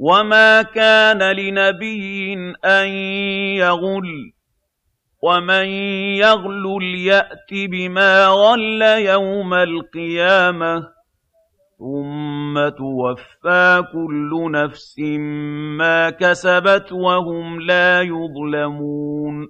وَمَا كَانَ لِنَبِيٍّ أَن يَغُلَّ ۚ وَمَن يَغْلُلْ يَأْتِ بِمَا غَلَّ يَوْمَ الْقِيَامَةِ ۚ ثُمَّ تُوَفَّىٰ كُلُّ نَفْسٍ مَّا كَسَبَتْ وَهُمْ لَا يُظْلَمُونَ